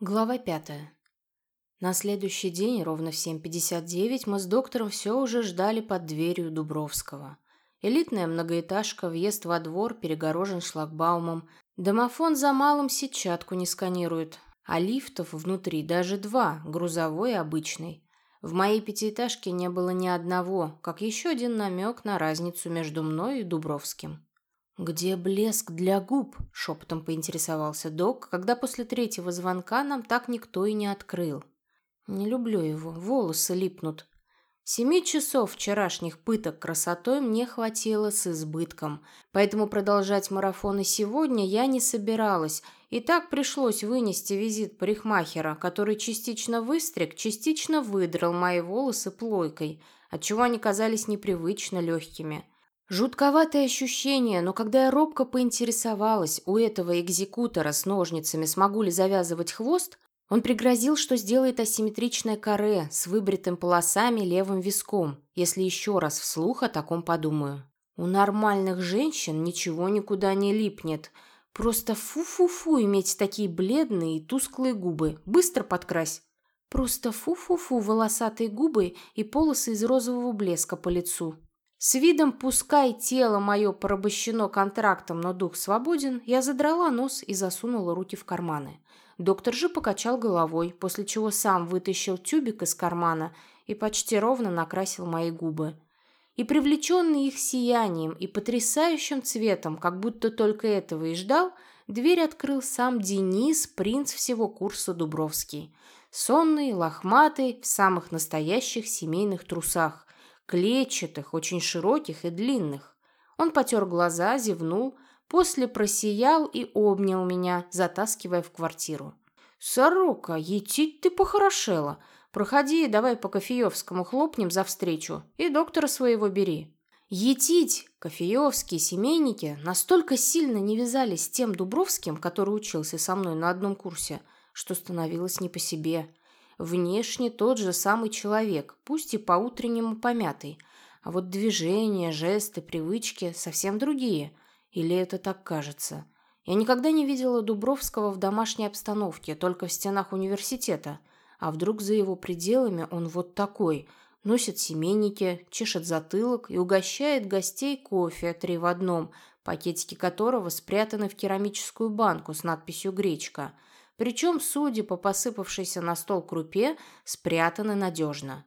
Глава пятая. На следующий день, ровно в 7.59, мы с доктором все уже ждали под дверью Дубровского. Элитная многоэтажка, въезд во двор перегорожен шлагбаумом. Домофон за малым сетчатку не сканирует, а лифтов внутри даже два, грузовой и обычный. В моей пятиэтажке не было ни одного, как еще один намек на разницу между мной и Дубровским. «Где блеск для губ?» – шепотом поинтересовался док, когда после третьего звонка нам так никто и не открыл. «Не люблю его, волосы липнут». Семи часов вчерашних пыток красотой мне хватило с избытком, поэтому продолжать марафоны сегодня я не собиралась, и так пришлось вынести визит парикмахера, который частично выстриг, частично выдрал мои волосы плойкой, отчего они казались непривычно легкими – Жутковатое ощущение, но когда я робко поинтересовалась у этого экзекутора с ножницами, смогу ли завязывать хвост, он пригрозил, что сделает асимметричное каре с выбритым полосами левым виском, если еще раз вслух о таком подумаю. У нормальных женщин ничего никуда не липнет. Просто фу-фу-фу иметь такие бледные и тусклые губы. Быстро подкрась. Просто фу-фу-фу волосатые губы и полосы из розового блеска по лицу. С видом «пускай тело мое порабощено контрактом, но дух свободен», я задрала нос и засунула руки в карманы. Доктор же покачал головой, после чего сам вытащил тюбик из кармана и почти ровно накрасил мои губы. И привлеченный их сиянием и потрясающим цветом, как будто только этого и ждал, дверь открыл сам Денис, принц всего курса Дубровский. Сонный, лохматый, в самых настоящих семейных трусах, клетчатых, очень широких и длинных. Он потер глаза, зевнул, после просиял и обнял меня, затаскивая в квартиру. «Сорока, етить ты похорошела. Проходи, давай по Кофеевскому хлопнем за встречу и доктора своего бери». Етить, Кофеевские, семейники настолько сильно не вязались с тем Дубровским, который учился со мной на одном курсе, что становилось не по себе. Внешне тот же самый человек, пусть и по-утреннему помятый, а вот движения, жесты, привычки совсем другие. Или это так кажется? Я никогда не видела Дубровского в домашней обстановке, только в стенах университета. А вдруг за его пределами он вот такой – носит семейники, чешет затылок и угощает гостей кофе три в одном, пакетики которого спрятаны в керамическую банку с надписью «Гречка». Причем, судя по посыпавшейся на стол крупе, спрятаны надежно.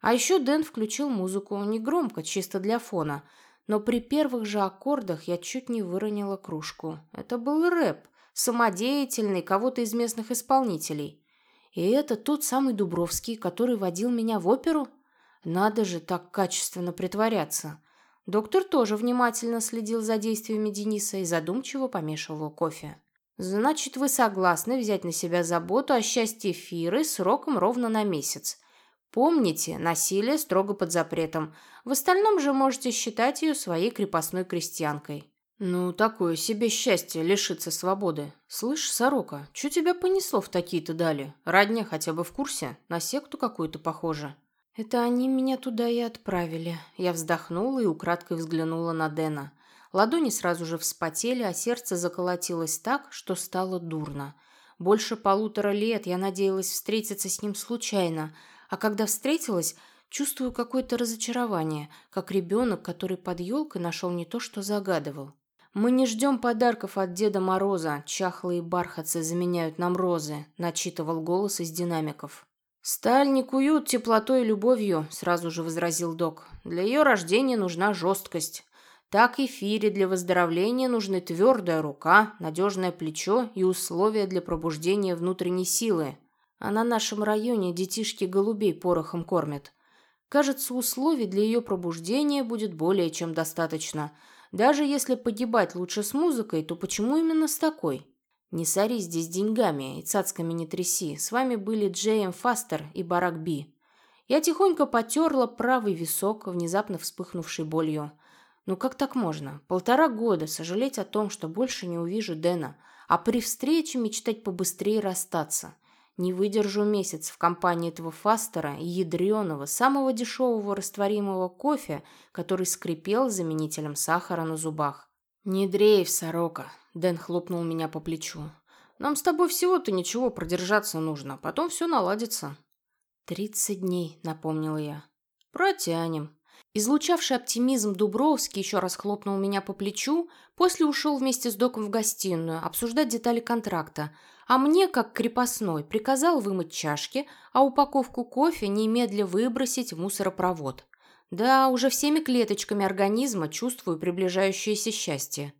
А еще Дэн включил музыку, не громко, чисто для фона, но при первых же аккордах я чуть не выронила кружку. Это был рэп, самодеятельный, кого-то из местных исполнителей. И это тот самый Дубровский, который водил меня в оперу? Надо же так качественно притворяться. Доктор тоже внимательно следил за действиями Дениса и задумчиво помешивал кофе. Значит, вы согласны взять на себя заботу о счастье Фиры сроком ровно на месяц. Помните, насилие строго под запретом. В остальном же можете считать ее своей крепостной крестьянкой. Ну, такое себе счастье лишиться свободы. Слышь, сорока, что тебя понесло в такие-то дали? Родня хотя бы в курсе? На секту какую-то похоже. Это они меня туда и отправили. Я вздохнула и украдкой взглянула на Дэна. Ладони сразу же вспотели, а сердце заколотилось так, что стало дурно. Больше полутора лет я надеялась встретиться с ним случайно, а когда встретилась, чувствую какое-то разочарование, как ребенок, который под елкой нашел не то, что загадывал. «Мы не ждем подарков от Деда Мороза, чахлые бархатцы заменяют нам розы», – начитывал голос из динамиков. «Сталь не куют теплотой и любовью», – сразу же возразил док. «Для ее рождения нужна жесткость. Так и Фире для выздоровления нужны твердая рука, надежное плечо и условия для пробуждения внутренней силы. А на нашем районе детишки голубей порохом кормят. Кажется, условий для ее пробуждения будет более чем достаточно. Даже если погибать лучше с музыкой, то почему именно с такой? Не сори здесь деньгами и цацками не тряси. С вами были Джейм Фастер и Барак Би. Я тихонько потерла правый висок, внезапно вспыхнувший болью. Ну как так можно? Полтора года сожалеть о том, что больше не увижу Дэна, а при встрече мечтать побыстрее расстаться. Не выдержу месяц в компании этого фастера и ядреного, самого дешевого растворимого кофе, который скрипел заменителем сахара на зубах. «Не дрейф, сорока!» – Дэн хлопнул меня по плечу. Нам с тобой всего-то ничего продержаться нужно, потом все наладится». «Тридцать дней», — напомнила я. «Протянем». Излучавший оптимизм Дубровский еще раз хлопнул меня по плечу, после ушел вместе с доком в гостиную обсуждать детали контракта, а мне, как крепостной, приказал вымыть чашки, а упаковку кофе немедля выбросить в мусоропровод. Да, уже всеми клеточками организма чувствую приближающееся счастье.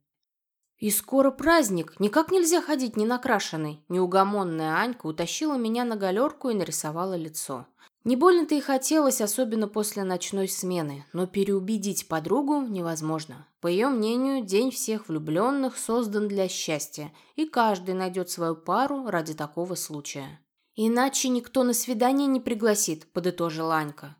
И скоро праздник, никак нельзя ходить ненакрашенной. Неугомонная Анька утащила меня на галерку и нарисовала лицо. Не больно-то и хотелось, особенно после ночной смены, но переубедить подругу невозможно. По ее мнению, день всех влюбленных создан для счастья, и каждый найдет свою пару ради такого случая. «Иначе никто на свидание не пригласит», – подытожила Анька.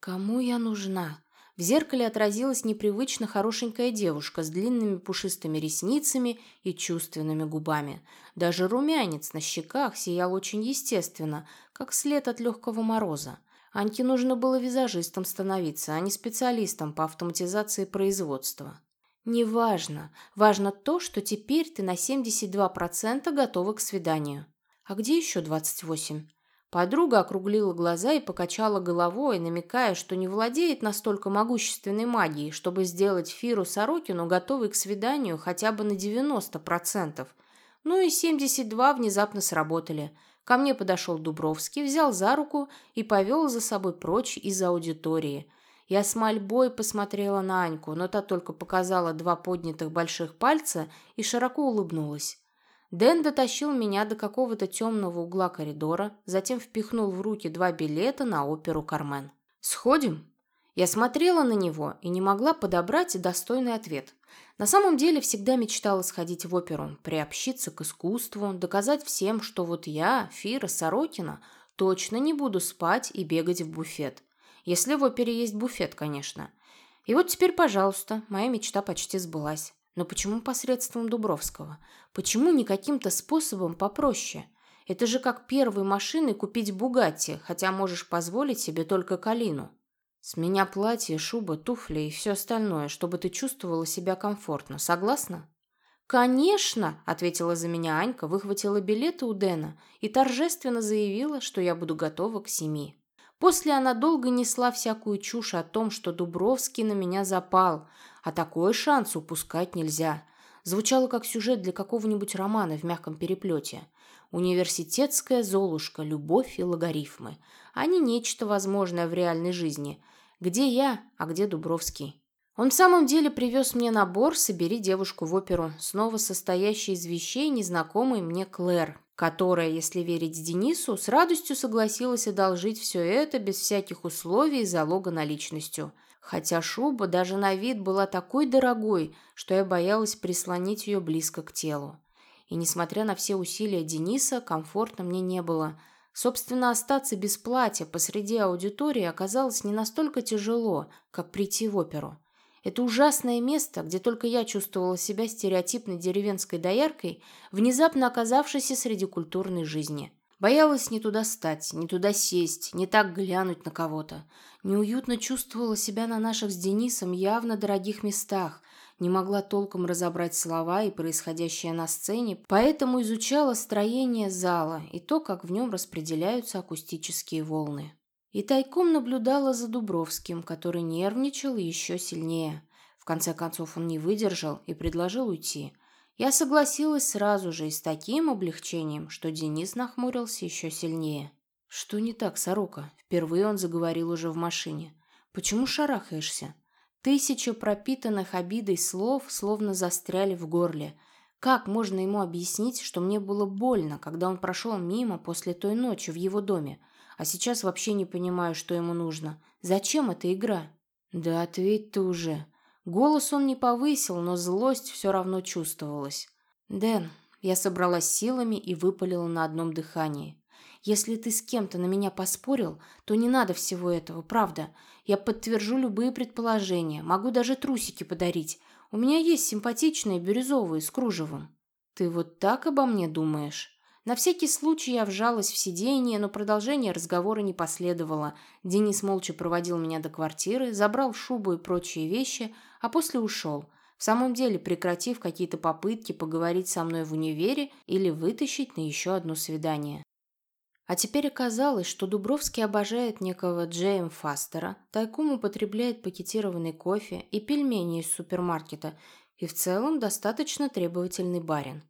«Кому я нужна?» В зеркале отразилась непривычно хорошенькая девушка с длинными пушистыми ресницами и чувственными губами. Даже румянец на щеках сиял очень естественно, как след от легкого мороза. Аньке нужно было визажистом становиться, а не специалистом по автоматизации производства. «Неважно. Важно то, что теперь ты на 72% готова к свиданию. А где еще 28%?» Подруга округлила глаза и покачала головой, намекая, что не владеет настолько могущественной магией, чтобы сделать Фиру Сорокину готовой к свиданию хотя бы на 90%. Ну и 72 внезапно сработали. Ко мне подошел Дубровский, взял за руку и повел за собой прочь из аудитории. Я с мольбой посмотрела на Аньку, но та только показала два поднятых больших пальца и широко улыбнулась. Дэн дотащил меня до какого-то темного угла коридора, затем впихнул в руки два билета на оперу «Кармен». «Сходим?» Я смотрела на него и не могла подобрать достойный ответ. На самом деле всегда мечтала сходить в оперу, приобщиться к искусству, доказать всем, что вот я, Фира Сорокина, точно не буду спать и бегать в буфет. Если в опере есть буфет, конечно. И вот теперь, пожалуйста, моя мечта почти сбылась. Но почему посредством Дубровского? Почему не каким-то способом попроще? Это же как первой машиной купить Бугатти, хотя можешь позволить себе только Калину. С меня платье, шуба, туфли и все остальное, чтобы ты чувствовала себя комфортно. Согласна? «Конечно!» – ответила за меня Анька, выхватила билеты у Дэна и торжественно заявила, что я буду готова к семи. После она долго несла всякую чушь о том, что Дубровский на меня запал, а такой шанс упускать нельзя. Звучало как сюжет для какого-нибудь романа в мягком переплете. Университетская золушка, любовь и логарифмы. Не нечто возможное в реальной жизни. Где я, а где Дубровский? Он в самом деле привез мне набор «Собери девушку в оперу», снова состоящий из вещей незнакомой мне Клэр, которая, если верить Денису, с радостью согласилась одолжить все это без всяких условий и залога наличностью. Хотя шуба даже на вид была такой дорогой, что я боялась прислонить ее близко к телу. И несмотря на все усилия Дениса, комфортно мне не было. Собственно, остаться без платья посреди аудитории оказалось не настолько тяжело, как прийти в оперу. Это ужасное место, где только я чувствовала себя стереотипной деревенской дояркой, внезапно оказавшейся среди культурной жизни. Боялась не туда стать, не туда сесть, не так глянуть на кого-то. Неуютно чувствовала себя на наших с Денисом явно дорогих местах, не могла толком разобрать слова и происходящее на сцене, поэтому изучала строение зала и то, как в нем распределяются акустические волны. И тайком наблюдала за Дубровским, который нервничал еще сильнее. В конце концов он не выдержал и предложил уйти. Я согласилась сразу же и с таким облегчением, что Денис нахмурился еще сильнее. «Что не так, сорока?» Впервые он заговорил уже в машине. «Почему шарахаешься?» Тысяча пропитанных обидой слов словно застряли в горле. Как можно ему объяснить, что мне было больно, когда он прошел мимо после той ночи в его доме? А сейчас вообще не понимаю, что ему нужно. Зачем эта игра? Да ответь ты уже. Голос он не повысил, но злость все равно чувствовалась. Дэн, я собралась силами и выпалила на одном дыхании. Если ты с кем-то на меня поспорил, то не надо всего этого, правда. Я подтвержу любые предположения, могу даже трусики подарить. У меня есть симпатичные бирюзовые с кружевом. Ты вот так обо мне думаешь? На всякий случай я вжалась в сиденье, но продолжение разговора не последовало. Денис молча проводил меня до квартиры, забрал шубу и прочие вещи, а после ушел. в самом деле прекратив какие-то попытки поговорить со мной в универе или вытащить на еще одно свидание. А теперь оказалось, что Дубровский обожает некого Джейм Фастера, тайком употребляет пакетированный кофе и пельмени из супермаркета и в целом достаточно требовательный барин,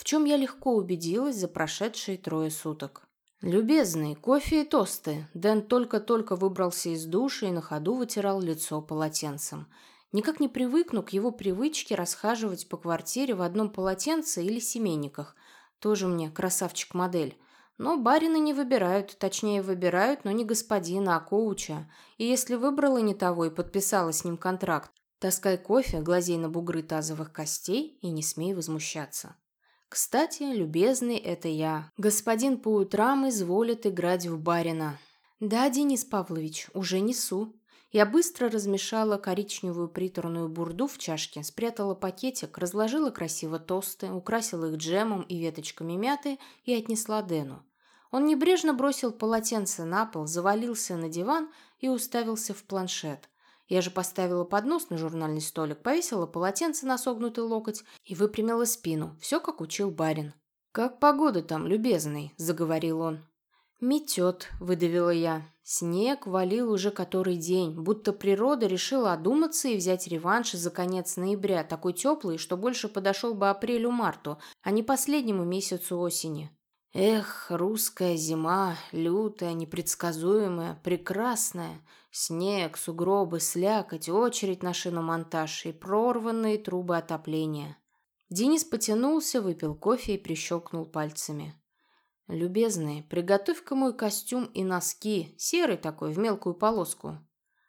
в чем я легко убедилась за прошедшие трое суток. «Любезный, кофе и тосты». Дэн только-только выбрался из души и на ходу вытирал лицо полотенцем. Никак не привыкну к его привычке расхаживать по квартире в одном полотенце или семейниках. Тоже мне красавчик-модель. Но барина не выбирают, точнее выбирают, но не господина, а коуча. И если выбрала не того и подписала с ним контракт, таскай кофе, глазей на бугры тазовых костей и не смей возмущаться. Кстати, любезный, это я. Господин по утрам изволит играть в барина. Да, Денис Павлович, уже несу. Я быстро размешала коричневую приторную бурду в чашке, спрятала пакетик, разложила красиво тосты, украсила их джемом и веточками мяты и отнесла Дэну. Он небрежно бросил полотенце на пол, завалился на диван и уставился в планшет. Я же поставила поднос на журнальный столик, повесила полотенце на согнутый локоть и выпрямила спину. Все, как учил барин. «Как погода там, любезный?» – заговорил он. «Метет», – выдавила я. Снег валил уже который день, будто природа решила одуматься и взять реванш за конец ноября, такой теплый, что больше подошел бы апрелю-марту, а не последнему месяцу осени. Эх, русская зима, лютая, непредсказуемая, прекрасная. Снег, сугробы, слякоть, очередь на шиномонтаж и прорванные трубы отопления. Денис потянулся, выпил кофе и прищелкнул пальцами. «Любезный, приготовь-ка мой костюм и носки, серый такой, в мелкую полоску».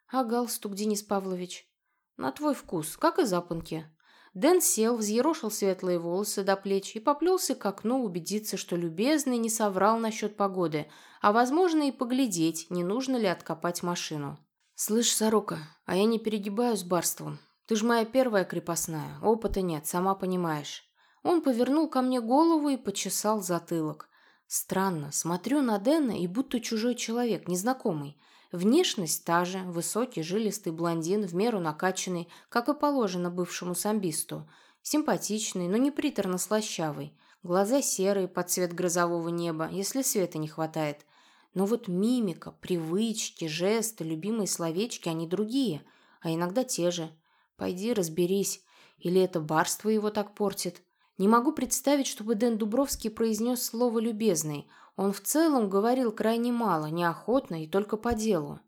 «А галстук, Денис Павлович?» «На твой вкус, как и запонки». Дэн сел, взъерошил светлые волосы до плеч и поплелся к окну убедиться, что любезный не соврал насчет погоды, а, возможно, и поглядеть, не нужно ли откопать машину. «Слышь, сорока, а я не перегибаю с барством. Ты ж моя первая крепостная, опыта нет, сама понимаешь». Он повернул ко мне голову и почесал затылок. Странно, смотрю на Дэна и будто чужой человек, незнакомый – Внешность та же, высокий, жилистый блондин, в меру накачанный, как и положено бывшему самбисту. Симпатичный, но не приторно-слащавый. Глаза серые под цвет грозового неба, если света не хватает. Но вот мимика, привычки, жесты, любимые словечки, они другие, а иногда те же. Пойди разберись, или это барство его так портит. Не могу представить, чтобы Дэн Дубровский произнес слово «любезный», он в целом говорил крайне мало, неохотно и только по делу.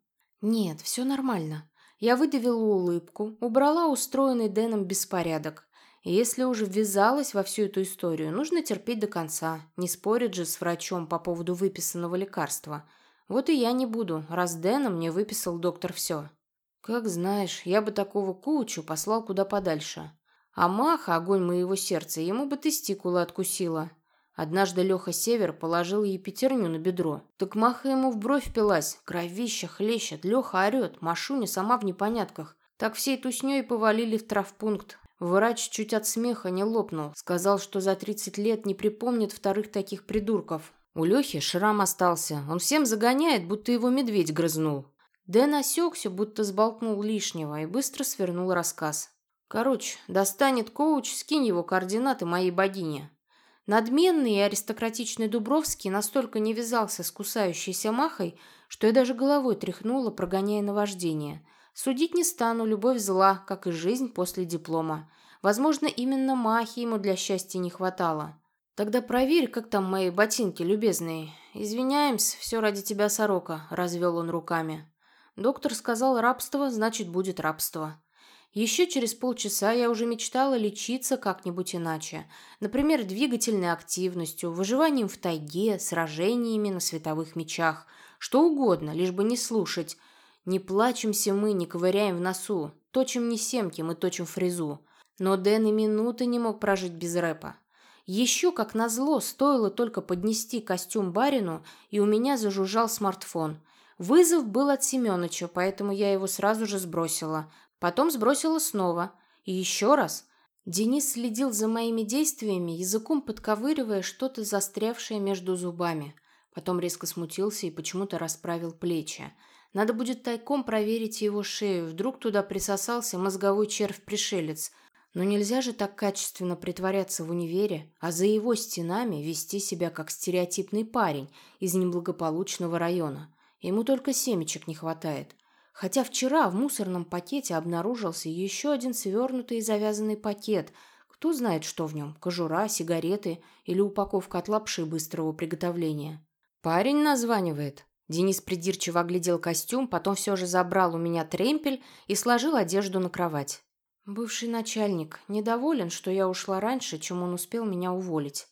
«Нет, все нормально». Я выдавила улыбку, убрала устроенный Дэном беспорядок. И если уже ввязалась во всю эту историю, нужно терпеть до конца. Не спорить же с врачом по поводу выписанного лекарства. Вот и я не буду, раз Дэна мне выписал доктор все. Как знаешь, я бы такого кучу послал куда подальше. А Маха, огонь моего сердца, ему бы тестикулы откусила. Однажды Леха Север положил ей пятерню на бедро. Так Маха ему в бровь пилась. Кровища хлещет, Леха орет, Машуня сама в непонятках. Так всей тусней повалили в травпункт. Врач чуть от смеха не лопнул. Сказал, что за 30 лет не припомнит вторых таких придурков. У Лехи шрам остался. Он всем загоняет, будто его медведь грызнул. Дэн осекся, будто сболтнул лишнего, и быстро свернул рассказ. Короче, достанет коуч, скинь его координаты моей богине. Надменный и аристократичный Дубровский настолько не вязался с кусающейся махой, что я даже головой тряхнула, прогоняя наваждение. Судить не стану, любовь зла, как и жизнь после диплома. Возможно, именно махи ему для счастья не хватало. Тогда проверь, как там мои ботинки, любезные. Извиняемся, все ради тебя, сорока, развел он руками. Доктор сказал, рабство, значит, будет рабство. Еще через полчаса я уже мечтала лечиться как-нибудь иначе. Например, двигательной активностью, выживанием в тайге, сражениями на световых мечах. Что угодно, лишь бы не слушать. Не плачемся мы, не ковыряем в носу. Точим не семки, мы точим фрезу. Но Дэн и минуты не мог прожить без рэпа. Еще, как назло, стоило только поднести костюм барину, и у меня зажужжал смартфон. Вызов был от Семёныча, поэтому я его сразу же сбросила – Потом сбросила снова. И еще раз. Денис следил за моими действиями, языком подковыривая что-то застрявшее между зубами. Потом резко смутился и почему-то расправил плечи. Надо будет тайком проверить его шею. Вдруг туда присосался мозговой червь-пришелец. Но нельзя же так качественно притворяться в универе, а за его стенами вести себя как стереотипный парень из неблагополучного района. Ему только семечек не хватает. Хотя вчера в мусорном пакете обнаружился еще один свернутый и завязанный пакет. Кто знает, что в нем? Кожура, сигареты или упаковка от лапши быстрого приготовления. Парень названивает. Денис придирчиво оглядел костюм, потом все же забрал у меня тремпель и сложил одежду на кровать. Бывший начальник недоволен, что я ушла раньше, чем он успел меня уволить.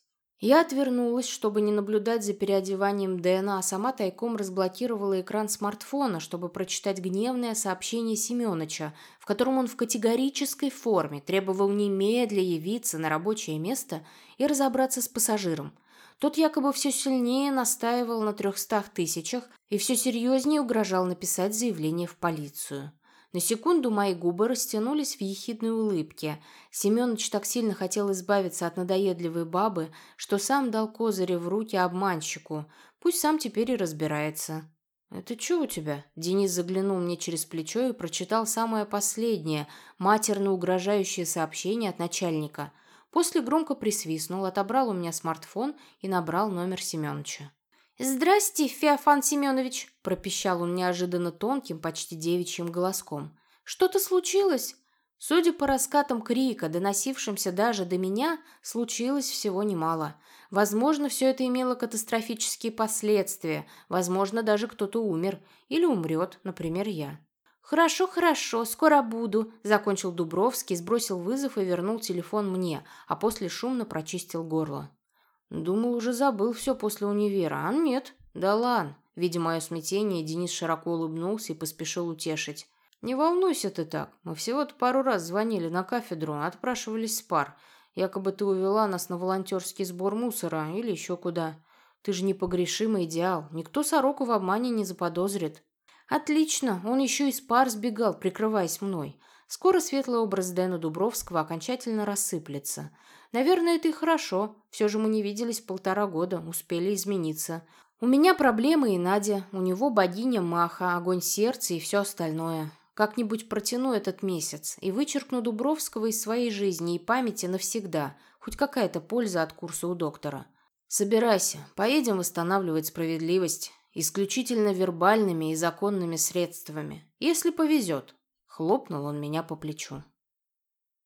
Я отвернулась, чтобы не наблюдать за переодеванием Дэна, а сама тайком разблокировала экран смартфона, чтобы прочитать гневное сообщение Семёныча, в котором он в категорической форме требовал немедля явиться на рабочее место и разобраться с пассажиром. Тот якобы все сильнее настаивал на трехстах тысячах и все серьезнее угрожал написать заявление в полицию. На секунду мои губы растянулись в ехидной улыбке. Семёныч так сильно хотел избавиться от надоедливой бабы, что сам дал козыри в руки обманщику. Пусть сам теперь и разбирается. «Это что у тебя?» Денис заглянул мне через плечо и прочитал самое последнее, матерно угрожающее сообщение от начальника. После громко присвистнул, отобрал у меня смартфон и набрал номер Семёныча. «Здрасте, Феофан Семенович!» – пропищал он неожиданно тонким, почти девичьим голоском. «Что-то случилось?» Судя по раскатам крика, доносившимся даже до меня, случилось всего немало. Возможно, все это имело катастрофические последствия, возможно, даже кто-то умер или умрет, например, я. «Хорошо, хорошо, скоро буду», – закончил Дубровский, сбросил вызов и вернул телефон мне, а после шумно прочистил горло. Думал, уже забыл все после универа, а нет. Да ладно. Видя мое смятение, Денис широко улыбнулся и поспешил утешить. «Не волнуйся ты так. Мы всего-то пару раз звонили на кафедру, отпрашивались с пар. Якобы ты увела нас на волонтерский сбор мусора или еще куда. Ты же непогрешимый идеал. Никто сороку в обмане не заподозрит». «Отлично. Он еще из пар сбегал, прикрываясь мной. Скоро светлый образ Дэна Дубровского окончательно рассыплется. Наверное, это и хорошо. Все же мы не виделись полтора года, успели измениться. У меня проблемы и Надя, у него богиня Маха, огонь сердца и все остальное. Как-нибудь протяну этот месяц и вычеркну Дубровского из своей жизни и памяти навсегда. Хоть какая-то польза от курса у доктора. Собирайся, поедем восстанавливать справедливость. Исключительно вербальными и законными средствами. Если повезет. Хлопнул он меня по плечу.